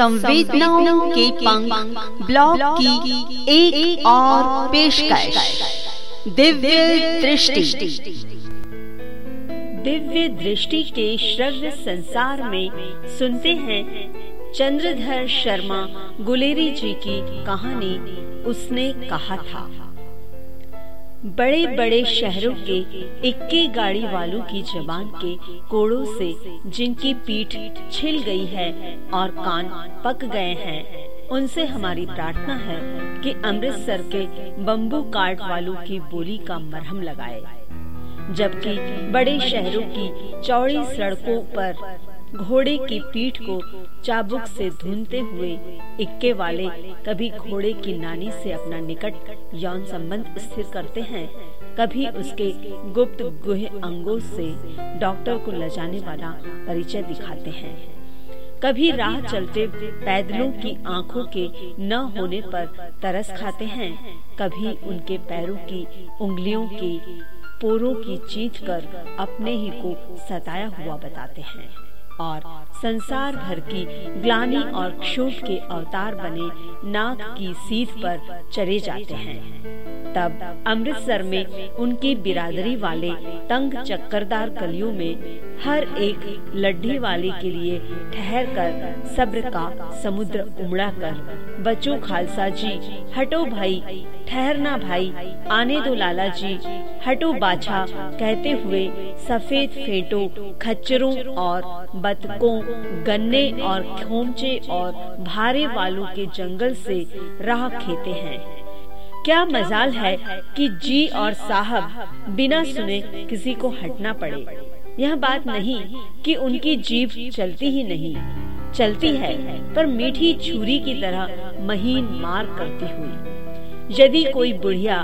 संवेदनाओं के पंख ब्लॉग की एक, एक और पेशकश। दिव्य दृष्टि। दिव्य दृष्टि के श्रव्य संसार में सुनते हैं चंद्रधर शर्मा गुलेरी जी की कहानी उसने कहा था। बड़े बड़े शहरों के इक्के गाड़ी वालों की जबान के कोड़ों से जिनकी पीठ छिल गई है और कान पक गए हैं, उनसे हमारी प्रार्थना है कि अमृतसर के बम्बू कार्ड वालों की बोली का मरहम लगाए। जबकि बड़े शहरों की चौड़ी सड़कों पर घोड़े की पीठ को चाबुक से धुनते हुए इक्के वाले, कभी घोड़े की नानी से अपना निकट यौन संबंध स्थिर करते हैं, कभी उसके गुप्त गुह अंगों से डॉक्टर को ले जाने वाला परिचय दिखाते हैं। कभी राह चलते पैदलों की आँखों के न होने पर तरस खाते हैं, कभी उनके पैरों की उंगलियों की पोरों की चीख कर अपने ही को सताया हुआ बताते हैं। और संसार भर की ग्लानी और क्षोभ के अवतार बने नाग की सीध पर चले जाते हैं। तब अमृतसर में उनकी बिरादरी वाले तंग चक्करदार गलियों में हर एक लड्ढी वाले के लिए ठहर कर सब्र का समुद्र उमड़ा कर बच्चों खालसा जी, हटो भाई ठहरना भाई, आने दो लाला जी, हटो बाछा, कहते हुए सफ़ेद फेटो, खच्चरों और बतकों, गन्ने और खोमचे और भारे वालों के जंगल से राह खेते हैं। क्या मजाल है कि जी और साहब बिना सुने किसी को हटना पड़े। यह बात नहीं कि उनकी जीभ चलती ही नहीं। चलती है, पर मीठी छुरी की तरह महीन मार करती हुई। यदि कोई बुढ़िया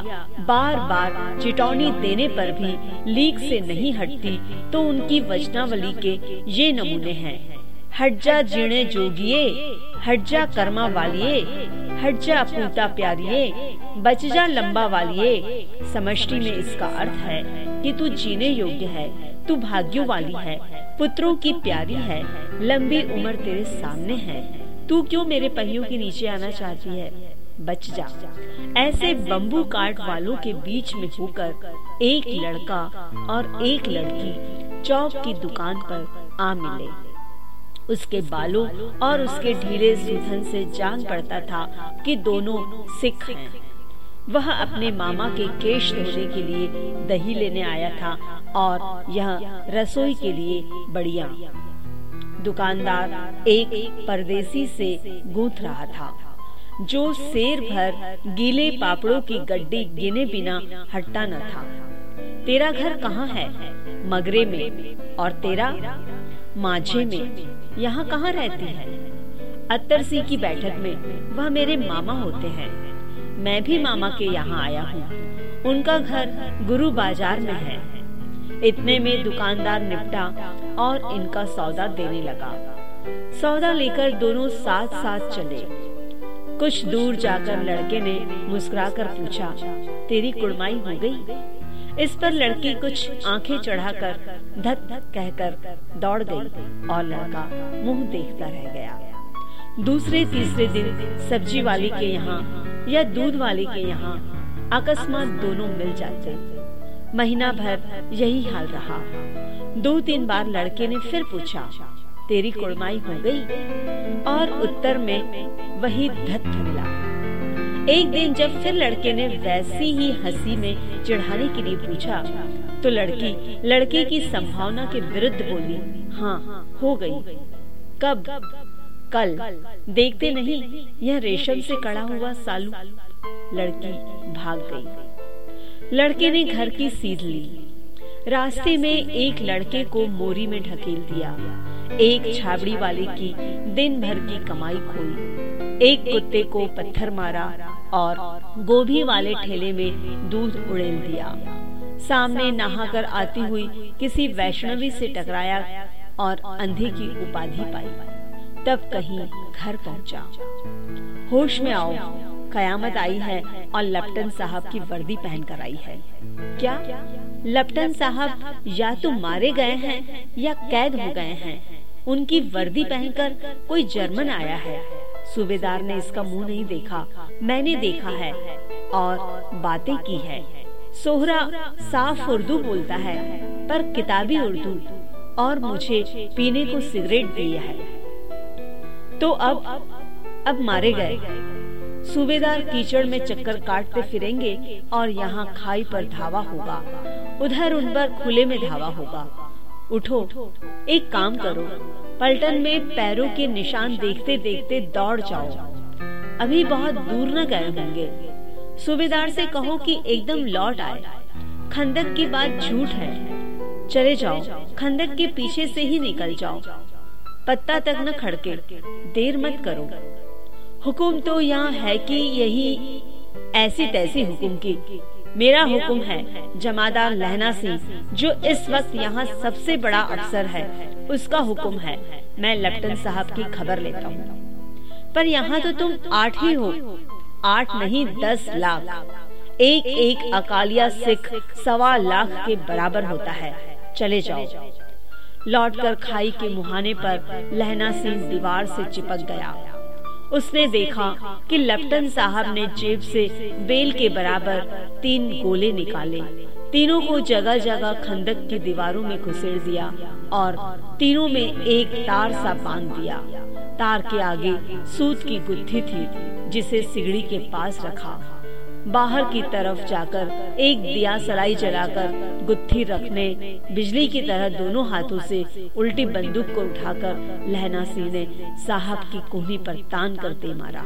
बार बार चिटौनी देने पर भी लीक से नहीं हटती तो उनकी वचनावली के ये नमूने हैं। हटजा जीणे जोगिए, हटजा कर्मा वालिए, हटजा पूता प्यारिये बचजा लंबा वालिए। समष्टि में इसका अर्थ है कि तू जीने योग्य है, तू भाग्यो वाली है, पुत्रों की प्यारी है, लंबी उम्र तेरे सामने है। तू क्यों मेरे पहियों के नीचे आना चाहती है? बच जा। ऐसे बम्बू काट वालों के बीच में होकर एक लड़का और एक लड़की चौक की दुकान पर आ मिले। उसके बालों और उसके ढीले सूथन से जान पड़ता था कि दोनों सिख हैं। वह अपने मामा के केश धोने के लिए दही लेने आया था और यह रसोई के लिए बढ़िया। दुकानदार एक परदेसी से गूंथ रहा था। जो शेर भर गीले पापड़ों की गड्डी गिने बिना हटता न था। तेरा घर कहाँ है? मगरे में। और तेरा? माझे में। यहाँ कहाँ रहती है? अत्तर सिंह की बैठक में वह मेरे मामा होते हैं। मैं भी मामा के यहाँ आया हूँ। उनका घर गुरु बाज़ार में है। इतने में दुकानदार निपटा और इनका सौदा देने लगा। सौदा लेकर दोनों साथ साथ चले। कुछ दूर जाकर लड़के ने मुस्कुराकर पूछा, तेरी कुड़माई हो गई? इस पर लड़की कुछ आँखें चढ़ाकर धक धक कहकर दौड़ गई और लड़का मुँह देखता रह गया। दूसरे तीसरे दिन सब्ज़ी वाले के यहाँ या दूध वाले के यहाँ अकस्मात दोनों मिल जाते। महीना भर यही हाल रहा। दो तीन बार लड़के ने फिर पूछा तेरी कुड़माई हो गई। और उत्तर में वही धत मिला। एक दिन जब फिर लड़के ने वैसी ही हँसी में चिढ़ाने के लिए पूछा तो लड़की, लड़के की संभावना के विरुद्ध बोली हाँ हो गई। कब? कल। देखते नहीं, यह रेशम से कड़ा हुआ सालू। लड़की भाग गई। लड़के ने घर की सीध ली। रास्ते में एक लड़के को मोरी में ढकेल दिया। एक छाबड़ी वाले की दिन भर की कमाई खोई। एक कुत्ते को पत्थर मारा और गोभी वाले ठेले में दूध उड़ेल दिया। सामने नहाकर आती हुई किसी वैष्णवी से टकराया और अंधे की उपाधि पाई। तब कहीं घर पहुँचा। होश में आओ, कयामत आई है और लेफ्टन साहब की वर्दी पहन कर आई है। क्या? लेफ्टन साहब या तो मारे गए हैं या कैद हो गए हैं। उनकी वर्दी पहनकर कोई जर्मन आया है। सूबेदार ने इसका मुँह नहीं देखा, मैंने देखा है और बातें की है। सोहरा साफ़ उर्दू बोलता है, पर किताबी उर्दू और मुझे पीने को सिगरेट दिया है। तो अब अब मारे गए। सूबेदार कीचड़ में चक्कर काटते फिरेंगे और यहाँ खाई पर धावा होगा। उधर उन पर खुले में धावा होगा। उठो, एक काम करो, पलटन में पैरों के निशान देखते देखते दौड़ जाओ। अभी बहुत दूर न गए होंगे। सूबेदार से कहो कि एकदम लौट आए। खंदक की बात झूठ है। चले जाओ खंदक के पीछे से ही निकल जाओ। पत्ता तक न खड़के, देर मत करो। हुकुम तो यहाँ है कि यही ऐसी तैसी हुकुम की। मेरा हुक्म है, जमादार लहना सिंह, जो इस वक्त यहाँ सबसे बड़ा अफसर है, उसका हुक्म है, मैं लेफ्टन साहब की खबर लेता हूँ। पर यहाँ तो तुम आठ ही हो, आठ नहीं, दस लाख। एक एक अकालिया सिख सवा लाख के बराबर होता है। चले जाओ। लौटकर खाई के मुहाने पर लहना सिंह दीवार से चिपक गया। उसने देखा कि लेफ्टन साहब ने जेब से बेल के बराबर तीन गोले निकाले। तीनों को जगह जगह खंडक की दीवारों में घुसेड़ दिया और तीनों में एक तार सा बाँध दिया। तार के आगे सूत की गुत्थी थी, जिसे सिगड़ी के पास रखा। बाहर की तरफ़ जाकर एक दिया सलाई जलाकर गुत्थी रखने, बिजली की तरह दोनों हाथों से उल्टी बंदूक को उठाकर लहना सिंह ने साहब की कोहनी पर तान कर दे मारा।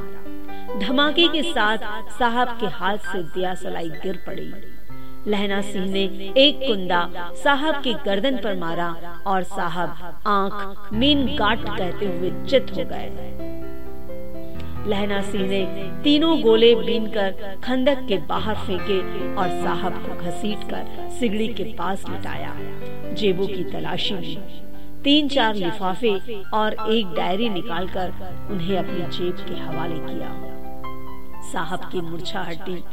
धमाके के साथ साहब के हाथ से दिया सलाई गिर पड़ी। लहना सिंह ने एक कुंदा साहब की गर्दन पर मारा और साहब आँख, मीन गाट कहते हुए चित हो गए। लहना सिंह ने तीनों गोले बीन कर खंडक के बाहर फेंके और साहब को घसीट कर सिगड़ी के पास लिटाया। जेबों की तलाशी में तीन चार लिफाफे और एक डायरी निकालकर उन्हें अपनी जेब के हवाले किया। साहब की मूर्छा हटी।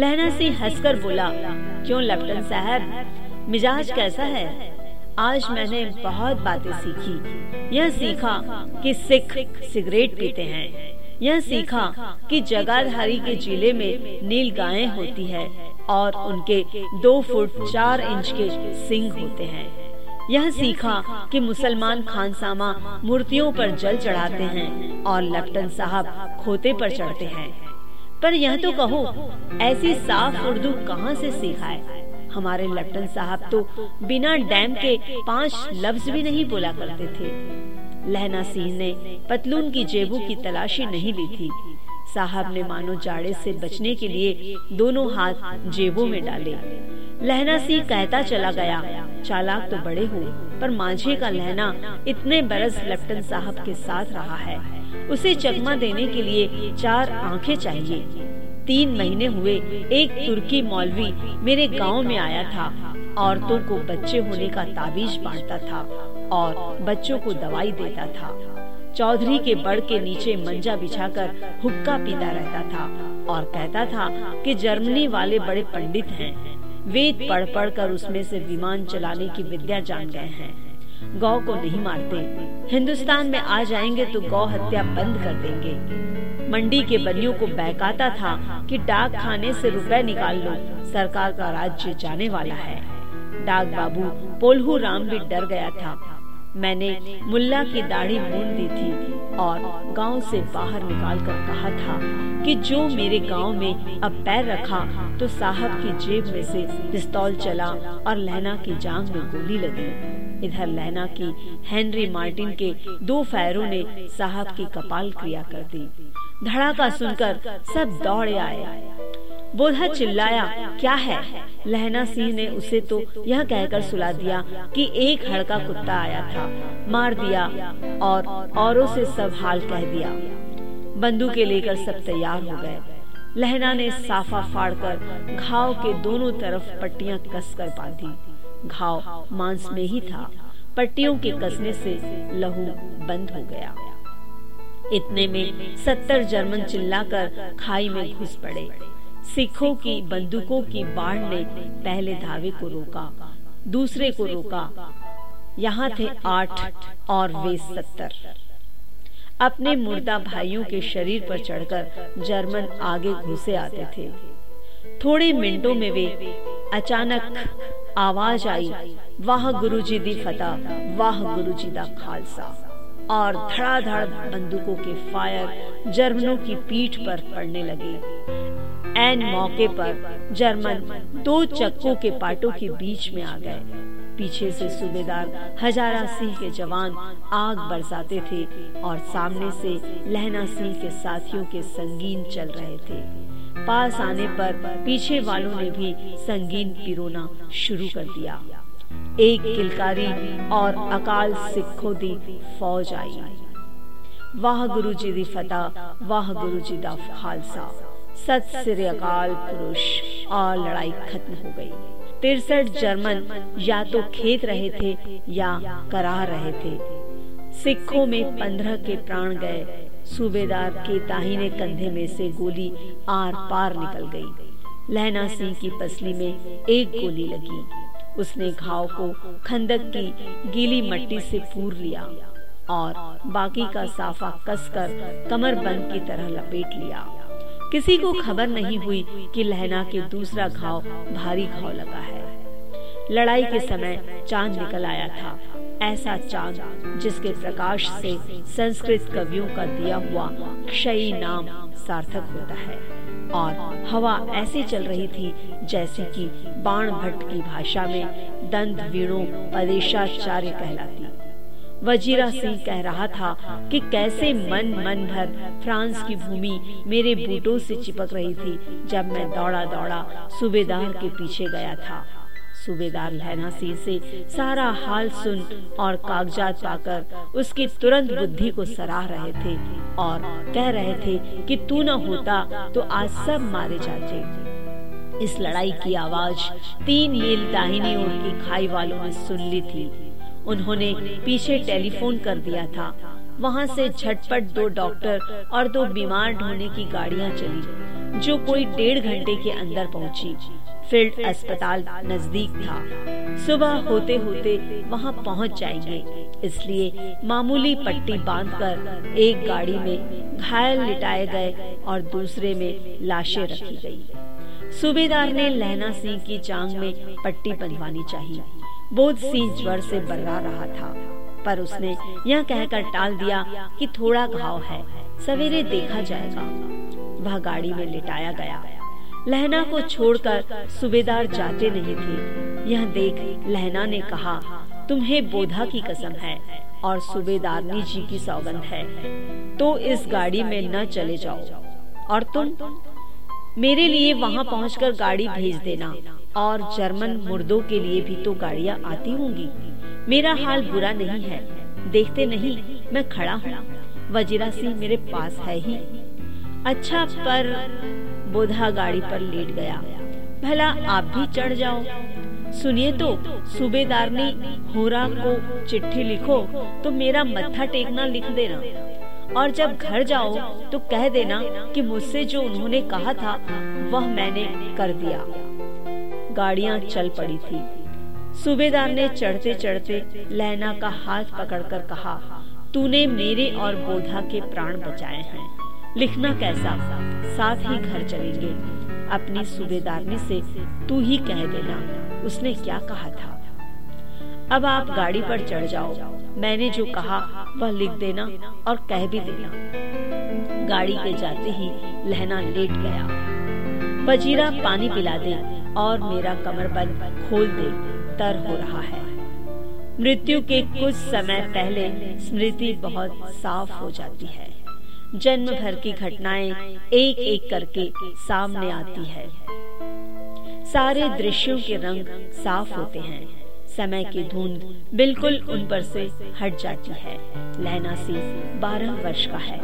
लहना सिंह हंसकर बोला, क्यों लेफ्टन साहब? मिजाज कैसा है? आज मैंने बहुत बातें सीखी। यह सीखा कि सिख सिगरेट पीते हैं। यह सीखा कि जगाधारी के ज़िले में नील गायें होती है और उनके दो फुट चार इंच के सिंग होते हैं। यह सीखा कि मुसलमान खानसामा मूर्तियों पर जल चढ़ाते हैं और लेफ्टन साहब खोते पर चढ़ते हैं। पर यह तो कहो ऐसी साफ़ उर्दू कहाँ से सीखा है? हमारे लेफ्टन साहब तो बिना डैम के पाँच लफ्ज भी नहीं बोला करते थे। लहना सिंह ने पतलून की जेबों की तलाशी नहीं ली थी। साहब ने मानो जाड़े से बचने के लिए दोनों हाथ जेबों में डाले। लहना सिंह कहता चला गया, चालाक तो बड़े हो, पर माझे का लहना इतने बरस लेफ्टन साहब के साथ रहा है। उसे चकमा देने के लिए चार आँखें चाहिए। तीन महीने हुए, एक तुर्की मौलवी मेरे गाँव में आया था। औरतों को बच्चे होने का ताबीज बांटता था और बच्चों को दवाई देता था। चौधरी के बड़ के नीचे मंजा बिछाकर हुक्का पीता रहता था और कहता था कि जर्मनी वाले बड़े पंडित हैं। वेद पढ़ पढ़ कर उसमें से विमान चलाने की विद्या जान गए हैं। गौ को नहीं मारते। हिंदुस्तान में आ जाएँगे तो गौ हत्या बंद कर देंगे। मंडी के बनियों को बहकाता था कि डाक खाने से रुपए निकाल लो। सरकार का राज्य जाने वाला है। डाक बाबू, पोलहू राम भी डर गया था। मैंने मुल्ला की दाढ़ी मूंद दी थी और गाँव से बाहर निकालकर कहा था कि जो मेरे गाँव में अब पैर रखा तो साहब की जेब में से पिस्तौल चला और लहना की जांग में गोली लगी। इधर लहना की हेनरी मार्टिन के दो फायरों ने साहब की कपाल क्रिया कर दी। धड़ाका सुनकर सब दौड़े आए। बोधा चिल्लाया क्या है? लहना सिंह ने उसे तो यह कहकर सुला दिया कि एक हड़का कुत्ता आया था मार दिया और औरों से सब हाल कह दिया। बंदूकें लेकर सब तैयार हो गए। लहना ने साफा फाड़कर घाव के दोनों तरफ़ पट्टियाँ कसकर बांधी। घाव मांस में ही था। पट्टियों के कसने से लहू बंद हो गया। इतने में सत्तर जर्मन चिल्लाकर खाई में घुस पड़े। सिखों की, बंदूकों की बाढ़ ने पहले धावे को रोका, दूसरे को रोका। यहाँ थे आठ और वे सत्तर। अपने मुर्दा भाइयों के शरीर पर चढ़कर जर्मन आगे घुसे आते थे। थोड़े मिनटों में वे अचानक आवाज़ आई, वाह गुरु जी दी फतेह, वाह गुरु जी दा खालसा। और धड़ाधड़ बंदूकों के फायर जर्मनों की पीठ पर पड़ने लगे। एन मौके पर जर्मन दो चक्कों के पाटों के बीच में आ गए। पीछे से सूबेदार हजारा सिंह के जवान आग बरसाते थे और सामने से लहना सिंह के साथियों के संगीन चल रहे थे। पास आने पर पीछे वालों ने भी संगीन पिरोना शुरू कर दिया। एक किलकारी और अकाल सिखों दी फौज आई। वाह गुरु जी दी फतेह वाह गुरु जी दा खालसा। सत सिर अकाल पुरुष, और लड़ाई खत्म हो गई। तिरसठ जर्मन या तो खेत रहे थे या करा रहे थे। सिखों में पंद्रह के प्राण गए। सूबेदार के दाहिने कंधे में से गोली आर पार निकल गई। लहना सिंह की पसली में एक गोली लगी। उसने घाव को खंदक की गीली मट्टी से पूर लिया और बाकी का साफा कसकर कमर बंद की तरह लपेट लिया। किसी को खबर नहीं हुई कि लहना के दूसरा घाव भारी घाव लगा है। लड़ाई के समय चाँद निकल आया था, ऐसा चाँद जिसके प्रकाश से संस्कृत कवियों का दिया हुआ क्षयी नाम सार्थक होता है। और हवा ऐसे चल रही थी जैसे कि बाण भट्ट की भाषा में दंत वीणो पदेशाचार्य कहलाती वजीरा सिंह कह रहा था कि कैसे मन मन भर फ्रांस की भूमि मेरे बूटों से चिपक रही थी जब मैं दौड़ा दौड़ा सूबेदार के पीछे गया था। सूबेदार लहना सिंह से सारा हाल सुन और कागजात पाकर उसकी तुरंत बुद्धि को सराह रहे थे और कह रहे थे कि तू न होता तो आज सब मारे जाते। इस लड़ाई की आवाज़ तीन मील दाहिनी ओर की खाई वालों ने सुन ली थी। उन्होंने पीछे टेलीफोन कर दिया था। वहाँ से झटपट दो डॉक्टर और दो बीमार ढोने की गाड़ियाँ चली, जो कोई डेढ़ घंटे के अंदर पहुँची। फ़ील्ड अस्पताल नज़दीक था। सुबह होते होते वहाँ पहुँच जाएँगे, इसलिए मामूली पट्टी बांधकर एक गाड़ी में घायल लिटाए गए और दूसरे में लाशें रखी गई। सूबेदार ने लहना सिंह की जांग में पट्टी बंधवानी चाहिए। बोध सिंह ज्वर से बर्रा रहा था। पर उसने यह कहकर टाल दिया कि थोड़ा घाव है, सवेरे देखा जाएगा। वह गाड़ी में लिटाया गया। लहना को छोड़कर सूबेदार जाते नहीं थे। यह देख लहना ने कहा, तुम्हें बोधा की कसम है और सूबेदारनी जी की सौगंध है। तो इस गाड़ी में न चले जाओ। और तुम? मेरे लिए वहाँ पहुँच गाड़ी भेज देना। और जर्मन मुर्दों के लिए भी तो गाड़ियाँ आती होंगी। मेरा हाल बुरा नहीं है। देखते नहीं, मैं खड़ा हूँ। वजीरा सिंह मेरे पास है ही। अच्छा पर बोधा गाड़ी पर लेट गया। भला आप भी चढ़ जाओ। सुनिए तो सूबेदार ने होरा को चिट्ठी लिखो तो मेरा मत्था टेकना लिख देना। और जब घर जाओ तो कह देना कि मुझसे जो उन्होंने कहा था, वह मैंने कर दिया। गाड़ियाँ चल पड़ी थी। सूबेदार ने चढ़ते चढ़ते लहना का हाथ पकड़कर कहा, तूने मेरे और बोधा के प्राण बचाए हैं। लिखना कैसा? साथ ही घर चलेंगे। अपनी सूबेदारनी से तू ही कह देना, उसने क्या कहा था? अब आप गाड़ी पर चढ़ जाओ। मैंने जो कहा, वह लिख देना और कह भी देना। गाड़ी के जाते ही लहना लेट गया। वजीरा पानी पिला दे। और मेरा कमरबंद खोल दे, तर हो रहा है। मृत्यु के कुछ समय पहले स्मृति बहुत साफ़ हो जाती है। जन्म भर की घटनाएँ एक एक करके सामने आती है। सारे दृश्यों के रंग साफ़ होते हैं। समय की धुंध बिल्कुल उन पर से हट जाती है। लहना सिंह बारह वर्ष का है।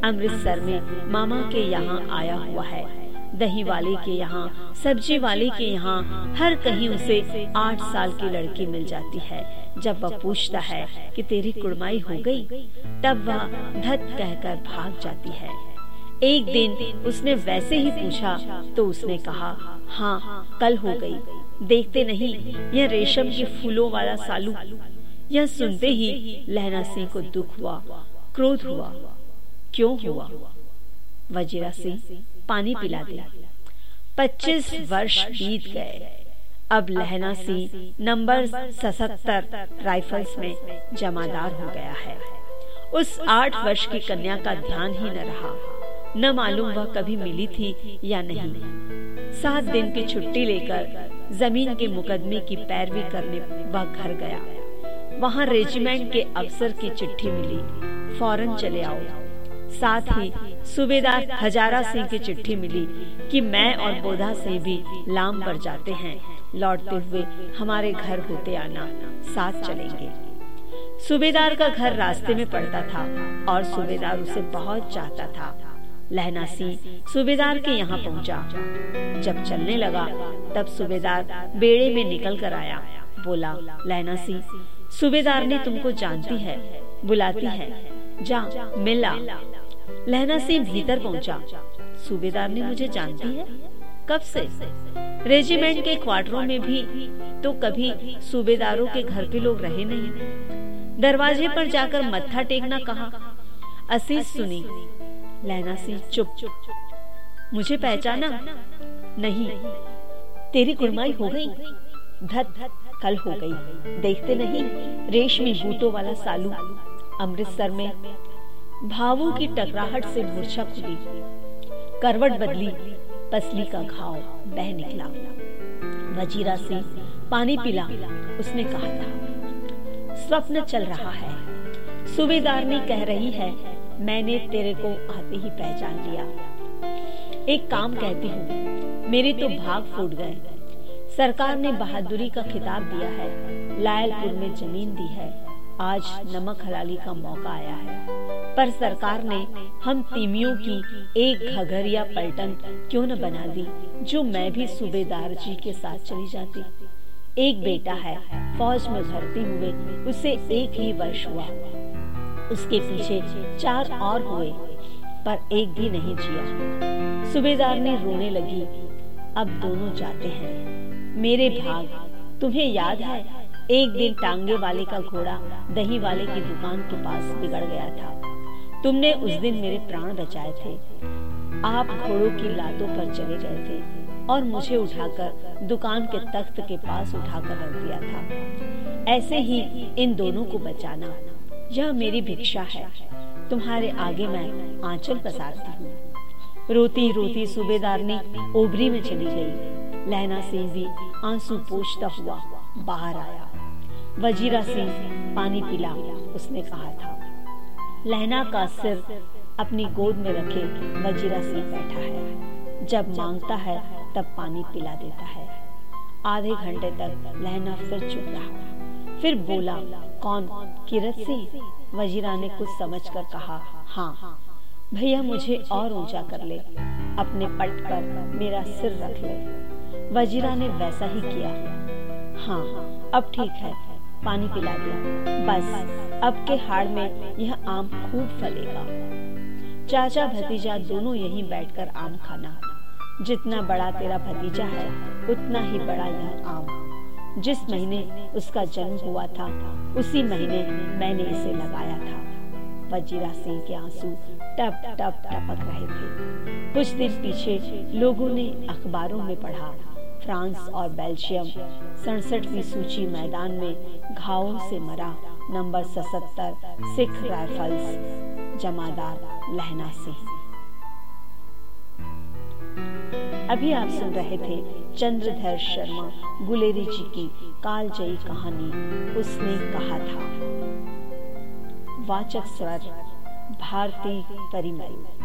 अमृतसर में मामा के यहाँ आया हुआ है। दही वाले के यहाँ, सब्ज़ी वाले के यहाँ, हर कहीं उसे आठ साल की लड़की मिल जाती है। जब वह पूछता है कि तेरी कुड़माई हो गई, तब वह धत कहकर भाग जाती है। एक दिन उसने वैसे ही पूछा तो उसने कहा हाँ कल हो गई। देखते नहीं, यह रेशम के फूलों वाला सालू। यह सुनते ही लहना सिंह को दुख हुआ, क्रोध हुआ। क्यों हुआ? वजीरा सिंह पानी पिला दे पच्चीस वर्ष बीत गए। अब लहना सिंह नंबर सतहत्तर राइफल्स में जमादार हो गया है उस आठ वर्ष की कन्या का ध्यान ही न रहा। न मालूम वह कभी मिली थी या नहीं। सात दिन की छुट्टी लेकर ज़मीन के मुकदमे की पैरवी करने वह घर गया। वहाँ रेजिमेंट के अफसर की चिट्ठी मिली। फ़ौरन चले आओ। साथ ही सूबेदार हजारा सिंह की चिट्ठी मिली कि मैं और बोधा सिंह भी लाम पर जाते हैं। लौटते हुए हमारे घर होते आना, साथ चलेंगे। सूबेदार का घर रास्ते में पड़ता था और सूबेदार उसे बहुत चाहता था। लहना सिंह सूबेदार के यहाँ पहुँचा। जब चलने लगा, तब सूबेदार बेड़े में निकल कर आया। बोला, लहना सिंह, सूबेदार ने तुमको जानती है, बुलाती है। जा, मिला लहना सिंह भीतर पहुँचा। सूबेदार ने मुझे जानती है। कब से? रेजिमेंट के क्वार्टरों में भी। तो कभी सूबेदारों के घर पे लोग रहे नहीं। दरवाजे पर जाकर मत्था टेकना कहा। असीस सुनी। लहना सिंह चुप। मुझे पहचाना? नहीं। तेरी कुरमाई हो गई। धत, कल हो गई। देखते नहीं, रेशमी बूटों वाला सालू। अमृतसर में भावों की टकराहट से मूर्छा खुली। करवट बदली, पसली का घाव बह निकला। वजीरा से पानी पिला, उसने कहा था, स्वप्न चल रहा है। सुबेदार कह रही है, मैंने तेरे को आते ही पहचान लिया। एक काम कहती हूँ, मेरे तो भाग फूट गए। सरकार ने बहादुरी का खिताब दिया है, लायलपुर में ज़मीन दी है। आज नमक हलाली का मौका आया है। पर सरकार ने हम तीमियों की एक घगर या पलटन क्यों न बना दी, जो मैं भी सूबेदार जी के साथ चली जाती। एक बेटा है, फौज में भर्ती हुए, उसे एक ही वर्ष हुआ। उसके पीछे चार और हुए, पर एक भी नहीं जिया। सूबेदार ने रोने लगी, अब दोनों जाते हैं। मेरे भाग, तुम्हें याद है एक दिन टांगे वाले का घोड़ा दही वाले की दुकान के पास बिगड़ गया था। तुमने उस दिन मेरे प्राण बचाए थे। आप घोड़ों की लातों पर चले गए थे और मुझे उठाकर दुकान के तख्त के पास उठाकर रख दिया था। ऐसे ही इन दोनों को बचाना, यह मेरी भिक्षा है। तुम्हारे आगे मैं आंचल पसारती हूँ। रोती रोती सूबेदार ने ओबरी में चली गई। लहना सिंह भी आँसू पोछता हुआ बाहर आया। वजीरा सिंह पानी पिला, उसने कहा था। लहना का सिर अपनी गोद में रखे वजीरा सिंह बैठा है। जब माँगता है, तब पानी पिला देता है। आधे घंटे तक लहना फिर चुप रहा। फिर बोला, कौन? किरत सिंह? वजीरा ने कुछ समझकर कहा हाँ। भैया, मुझे और ऊँचा कर ले। अपने पट पर मेरा सिर रख ले। वजीरा ने वैसा ही किया। हाँ अब ठीक है। पानी पिला दिया। बस, अब के हाड़ में यह आम खूब फलेगा। चाचा, भतीजा दोनों यहीं बैठकर आम खाना। जितना बड़ा तेरा भतीजा है, उतना ही बड़ा यह आम। जिस महीने उसका जन्म हुआ था, उसी महीने मैंने इसे लगाया था। वजीरा सिंह के आँसू टप टप, टपक रहे थे। कुछ दिन पीछे लोगों ने अखबारों में पढ़ा फ्रांस और बेल्जियम। सड़सठवीं सूची मैदान में घावों से मरा नंबर सतर सिख राइफल्स, जमादार लहना सिंह। अभी आप सुन रहे थे चंद्रधर शर्मा, गुलेरी जी की कालजयी कहानी, उसने कहा था। वाचक स्वर, भारती परिमल।